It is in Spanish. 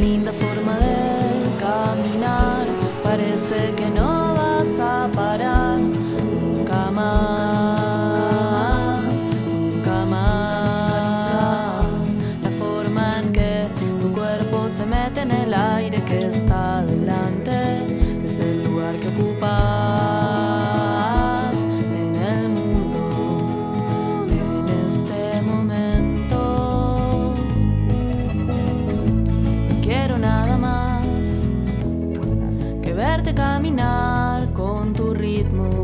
linda forma de caminar, parece que no vas a parar nunca más, nunca más. La forma en que tu cuerpo se mete en el aire que está delante es el lugar que ocupas. verte caminar con tu ritmo.